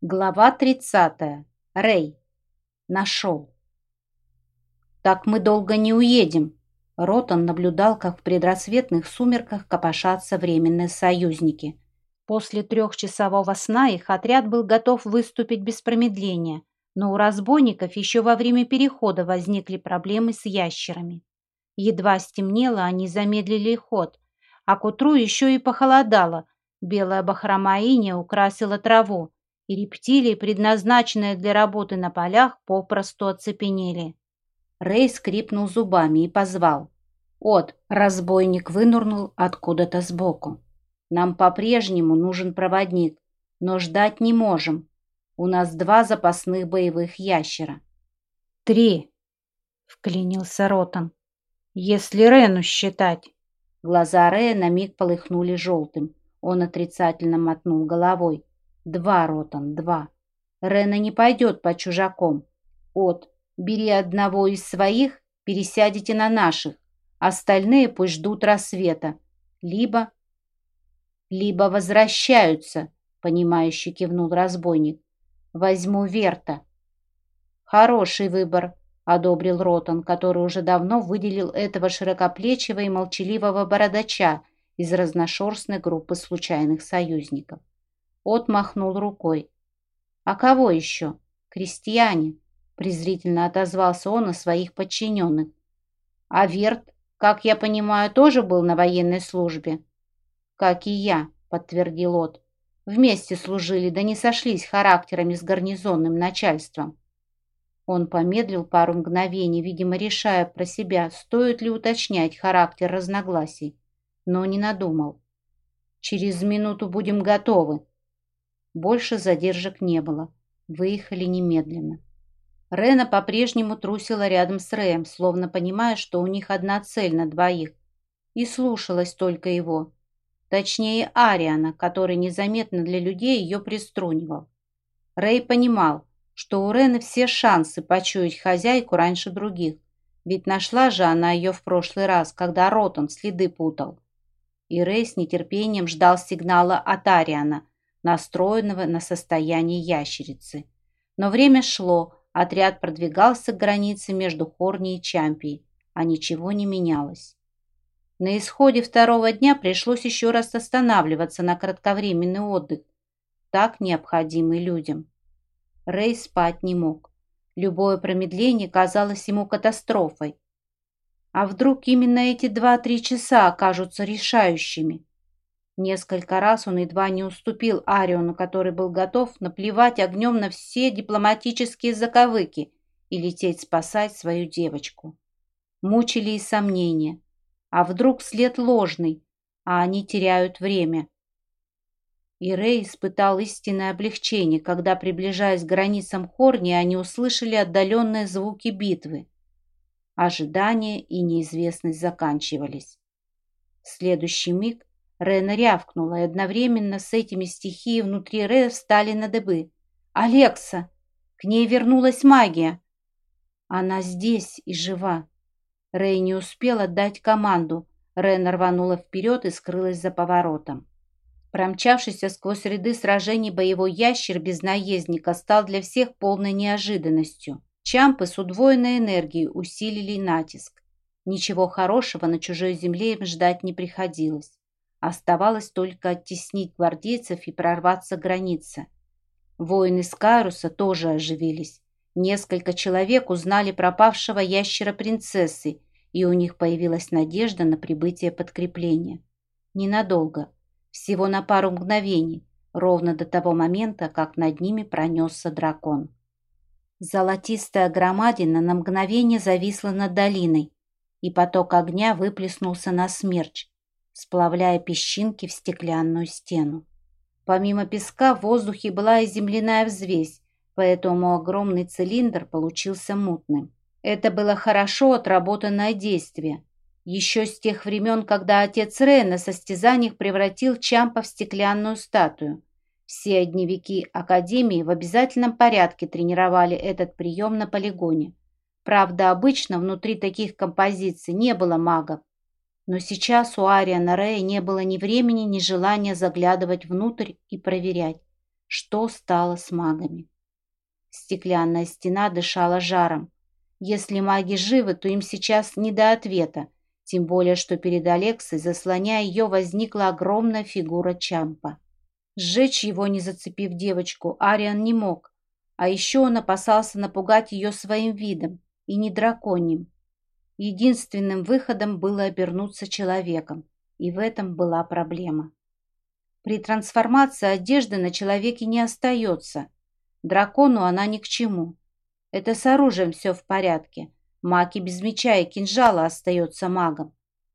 Глава 30. Рэй. Нашел. «Так мы долго не уедем», — Ротан наблюдал, как в предрассветных сумерках копошатся временные союзники. После трехчасового сна их отряд был готов выступить без промедления, но у разбойников еще во время перехода возникли проблемы с ящерами. Едва стемнело, они замедлили ход, а к утру еще и похолодало. Белая бахрома украсила траву, и рептилии, предназначенные для работы на полях, попросту оцепенели. Рэй скрипнул зубами и позвал. «От!» — разбойник вынурнул откуда-то сбоку. «Нам по-прежнему нужен проводник, но ждать не можем. У нас два запасных боевых ящера». «Три!» — вклинился Ротан. «Если Рену считать». Глаза Рэя на миг полыхнули желтым. Он отрицательно мотнул головой. Два, Ротан, два. Рена не пойдет по чужаком. От, бери одного из своих, пересядете на наших. Остальные пусть ждут рассвета. Либо... Либо возвращаются, понимающе кивнул разбойник. Возьму Верта. Хороший выбор, одобрил Ротан, который уже давно выделил этого широкоплечего и молчаливого бородача из разношерстной группы случайных союзников. От махнул рукой. «А кого еще? Крестьяне!» презрительно отозвался он о своих подчиненных. «А Верт, как я понимаю, тоже был на военной службе?» «Как и я», — подтвердил От. «Вместе служили, да не сошлись характерами с гарнизонным начальством». Он помедлил пару мгновений, видимо, решая про себя, стоит ли уточнять характер разногласий, но не надумал. «Через минуту будем готовы», больше задержек не было. Выехали немедленно. Рена по-прежнему трусила рядом с Рэем, словно понимая, что у них одна цель на двоих. И слушалась только его. Точнее, Ариана, который незаметно для людей ее приструнивал. Рэй понимал, что у Рены все шансы почуять хозяйку раньше других, ведь нашла же она ее в прошлый раз, когда Ротон следы путал. И Рэй с нетерпением ждал сигнала от Ариана, настроенного на состояние ящерицы. Но время шло, отряд продвигался к границе между Хорни и Чампией, а ничего не менялось. На исходе второго дня пришлось еще раз останавливаться на кратковременный отдых, так необходимый людям. Рэй спать не мог. Любое промедление казалось ему катастрофой. А вдруг именно эти два-три часа окажутся решающими? Несколько раз он едва не уступил Ариону, который был готов наплевать огнем на все дипломатические заковыки и лететь спасать свою девочку. Мучили и сомнения. А вдруг след ложный, а они теряют время? И Рэй испытал истинное облегчение, когда, приближаясь к границам Хорни, они услышали отдаленные звуки битвы. Ожидание и неизвестность заканчивались. В следующий миг Рена рявкнула, и одновременно с этими стихии внутри Ре встали на дыбы. «Алекса! К ней вернулась магия!» «Она здесь и жива!» Рэй не успел отдать команду. Рена рванула вперед и скрылась за поворотом. Промчавшийся сквозь ряды сражений боевой ящер без наездника стал для всех полной неожиданностью. Чампы с удвоенной энергией усилили натиск. Ничего хорошего на чужой земле им ждать не приходилось. Оставалось только оттеснить гвардейцев и прорваться к границе. Воины Скайруса тоже оживились. Несколько человек узнали пропавшего ящера принцессы, и у них появилась надежда на прибытие подкрепления. Ненадолго, всего на пару мгновений, ровно до того момента, как над ними пронесся дракон. Золотистая громадина на мгновение зависла над долиной, и поток огня выплеснулся на смерч, сплавляя песчинки в стеклянную стену. Помимо песка в воздухе была и земляная взвесь, поэтому огромный цилиндр получился мутным. Это было хорошо отработанное действие. Еще с тех времен, когда отец Ре на состязаниях превратил Чампа в стеклянную статую. Все огневики Академии в обязательном порядке тренировали этот прием на полигоне. Правда, обычно внутри таких композиций не было магов, но сейчас у Ариана Рея не было ни времени, ни желания заглядывать внутрь и проверять. что стало с магами. Стеклянная стена дышала жаром. Если маги живы, то им сейчас не до ответа, тем более, что перед Алексой, заслоняя ее, возникла огромная фигура Чампа. Сжечь его, не зацепив девочку, Ариан не мог, а еще он опасался напугать ее своим видом, и не драконьим. Единственным выходом было обернуться человеком, и в этом была проблема. При трансформации одежды на человеке не остается. Дракону она ни к чему. Это с оружием все в порядке. Маг и без меча и кинжала остается магом.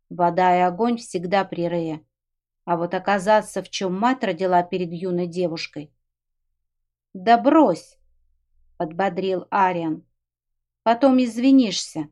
Вода и огонь всегда при Рее. А вот оказаться, в чем мать родила перед юной девушкой. «Да брось!» — подбодрил Ариан. «Потом извинишься.